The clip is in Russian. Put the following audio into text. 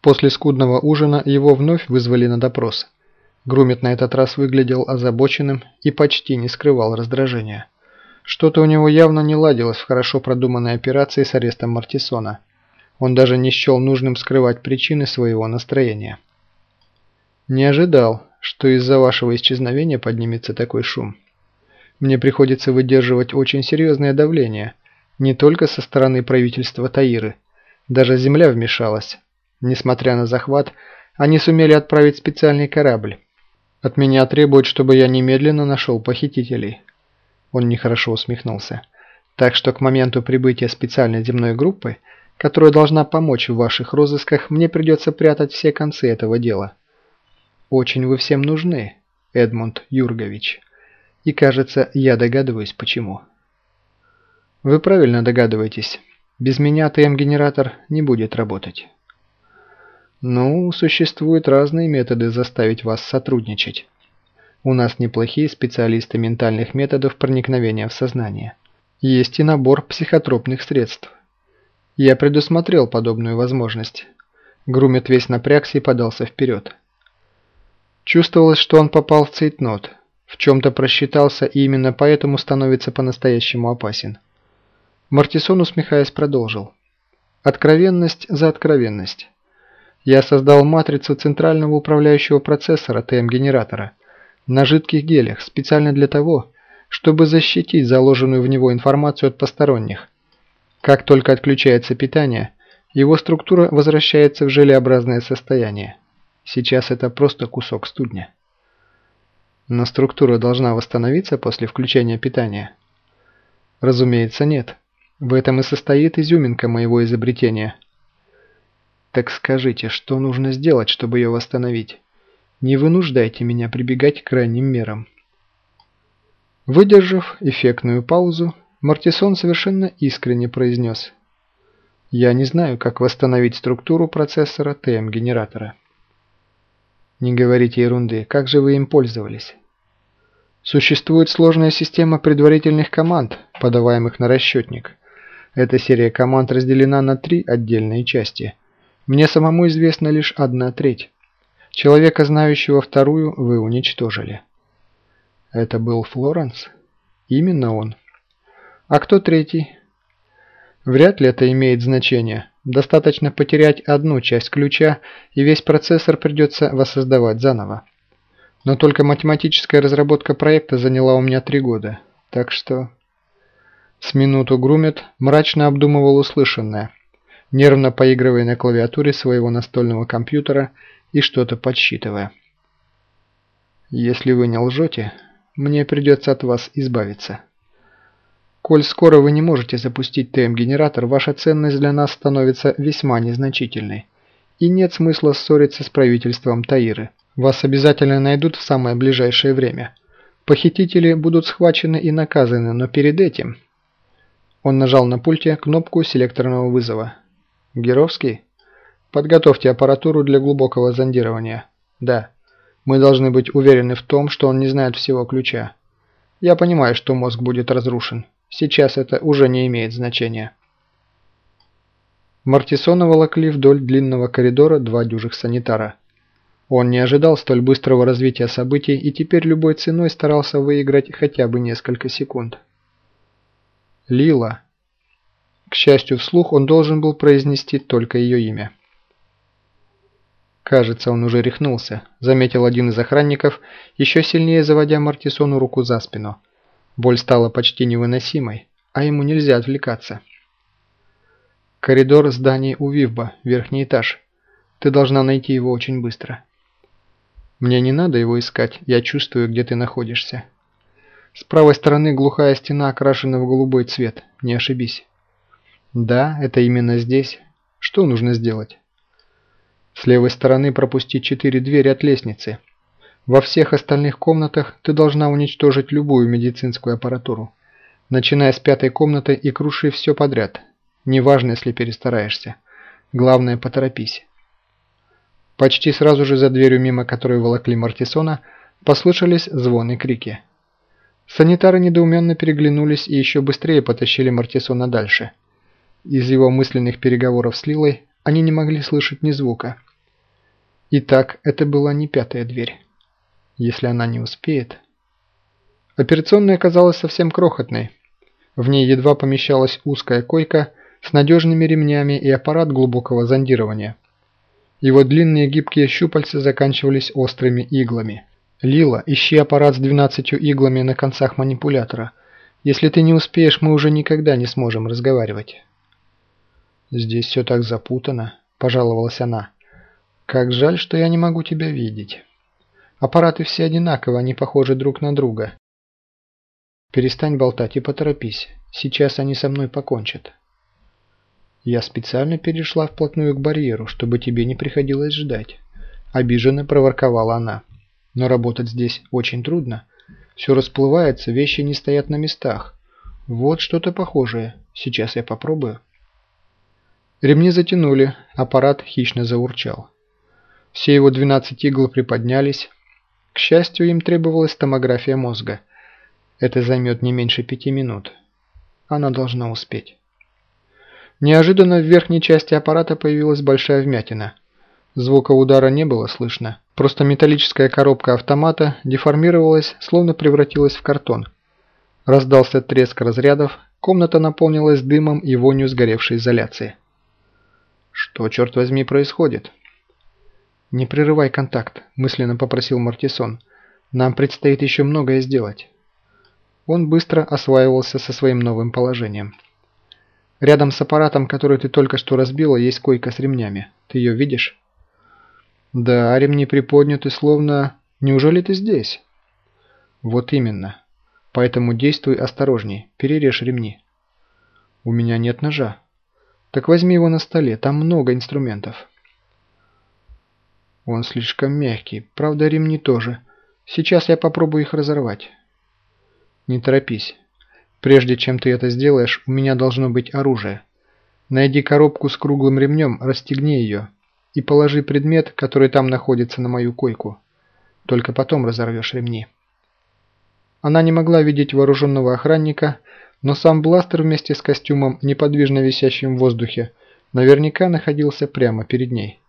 После скудного ужина его вновь вызвали на допрос. Грумит на этот раз выглядел озабоченным и почти не скрывал раздражения. Что-то у него явно не ладилось в хорошо продуманной операции с арестом Мартисона. Он даже не счел нужным скрывать причины своего настроения. «Не ожидал, что из-за вашего исчезновения поднимется такой шум. Мне приходится выдерживать очень серьезное давление, не только со стороны правительства Таиры. Даже земля вмешалась. Несмотря на захват, они сумели отправить специальный корабль. От меня требуют, чтобы я немедленно нашел похитителей. Он нехорошо усмехнулся. Так что к моменту прибытия специальной земной группы, которая должна помочь в ваших розысках, мне придется прятать все концы этого дела. Очень вы всем нужны, Эдмунд Юргович. И кажется, я догадываюсь, почему. Вы правильно догадываетесь. Без меня ТМ-генератор не будет работать. Ну, существуют разные методы заставить вас сотрудничать. У нас неплохие специалисты ментальных методов проникновения в сознание. Есть и набор психотропных средств. Я предусмотрел подобную возможность. Грумит весь напрягся и подался вперед. Чувствовалось, что он попал в цейтнот, в чем-то просчитался и именно поэтому становится по-настоящему опасен. Мартисон, усмехаясь, продолжил. Откровенность за откровенность. Я создал матрицу центрального управляющего процессора ТМ-генератора – на жидких гелях, специально для того, чтобы защитить заложенную в него информацию от посторонних. Как только отключается питание, его структура возвращается в желеобразное состояние. Сейчас это просто кусок студня. Но структура должна восстановиться после включения питания? Разумеется, нет. В этом и состоит изюминка моего изобретения. Так скажите, что нужно сделать, чтобы ее восстановить? Не вынуждайте меня прибегать к крайним мерам. Выдержав эффектную паузу, Мартисон совершенно искренне произнес. «Я не знаю, как восстановить структуру процессора ТМ-генератора». «Не говорите ерунды. Как же вы им пользовались?» Существует сложная система предварительных команд, подаваемых на расчетник. Эта серия команд разделена на три отдельные части. Мне самому известна лишь одна треть. Человека, знающего вторую, вы уничтожили. Это был Флоренс? Именно он. А кто третий? Вряд ли это имеет значение. Достаточно потерять одну часть ключа, и весь процессор придется воссоздавать заново. Но только математическая разработка проекта заняла у меня три года. Так что... С минуту Грумет мрачно обдумывал услышанное, нервно поигрывая на клавиатуре своего настольного компьютера и что-то подсчитывая. «Если вы не лжете, мне придется от вас избавиться. Коль скоро вы не можете запустить ТМ-генератор, ваша ценность для нас становится весьма незначительной, и нет смысла ссориться с правительством Таиры. Вас обязательно найдут в самое ближайшее время. Похитители будут схвачены и наказаны, но перед этим...» Он нажал на пульте кнопку селекторного вызова. «Геровский?» Подготовьте аппаратуру для глубокого зондирования. Да. Мы должны быть уверены в том, что он не знает всего ключа. Я понимаю, что мозг будет разрушен. Сейчас это уже не имеет значения. Мартисона волокли вдоль длинного коридора два дюжих санитара. Он не ожидал столь быстрого развития событий и теперь любой ценой старался выиграть хотя бы несколько секунд. Лила. К счастью, вслух он должен был произнести только ее имя. Кажется, он уже рехнулся, заметил один из охранников, еще сильнее заводя Мартисону руку за спину. Боль стала почти невыносимой, а ему нельзя отвлекаться. Коридор зданий у Вивба, верхний этаж. Ты должна найти его очень быстро. Мне не надо его искать, я чувствую, где ты находишься. С правой стороны глухая стена окрашена в голубой цвет, не ошибись. Да, это именно здесь. Что нужно сделать? С левой стороны пропустить четыре двери от лестницы. Во всех остальных комнатах ты должна уничтожить любую медицинскую аппаратуру, начиная с пятой комнаты и круши все подряд. Неважно, если перестараешься. Главное, поторопись. Почти сразу же за дверью, мимо которой волокли Мартисона, послышались звоны крики. Санитары недоуменно переглянулись и еще быстрее потащили Мартисона дальше. Из его мысленных переговоров с Лилой они не могли слышать ни звука – Итак, это была не пятая дверь. Если она не успеет... Операционная оказалась совсем крохотной. В ней едва помещалась узкая койка с надежными ремнями и аппарат глубокого зондирования. Его длинные гибкие щупальца заканчивались острыми иглами. «Лила, ищи аппарат с 12 иглами на концах манипулятора. Если ты не успеешь, мы уже никогда не сможем разговаривать». «Здесь все так запутано», – пожаловалась она. «Как жаль, что я не могу тебя видеть. Аппараты все одинаковы, они похожи друг на друга. Перестань болтать и поторопись. Сейчас они со мной покончат». Я специально перешла вплотную к барьеру, чтобы тебе не приходилось ждать. Обиженно проворковала она. Но работать здесь очень трудно. Все расплывается, вещи не стоят на местах. Вот что-то похожее. Сейчас я попробую. Ремни затянули, аппарат хищно заурчал. Все его 12 игл приподнялись. К счастью, им требовалась томография мозга. Это займет не меньше пяти минут. Она должна успеть. Неожиданно в верхней части аппарата появилась большая вмятина. Звука удара не было слышно, просто металлическая коробка автомата деформировалась, словно превратилась в картон. Раздался треск разрядов, комната наполнилась дымом и вонью сгоревшей изоляции. Что, черт возьми, происходит? «Не прерывай контакт», – мысленно попросил Мартисон. «Нам предстоит еще многое сделать». Он быстро осваивался со своим новым положением. Рядом с аппаратом, который ты только что разбила, есть койка с ремнями. Ты ее видишь? Да, ремни приподняты, словно... Неужели ты здесь? Вот именно. Поэтому действуй осторожней, перережь ремни. У меня нет ножа. Так возьми его на столе, там много инструментов. Он слишком мягкий, правда ремни тоже. Сейчас я попробую их разорвать. Не торопись. Прежде чем ты это сделаешь, у меня должно быть оружие. Найди коробку с круглым ремнем, расстегни ее и положи предмет, который там находится на мою койку. Только потом разорвешь ремни. Она не могла видеть вооруженного охранника, но сам бластер вместе с костюмом, неподвижно висящим в воздухе, наверняка находился прямо перед ней.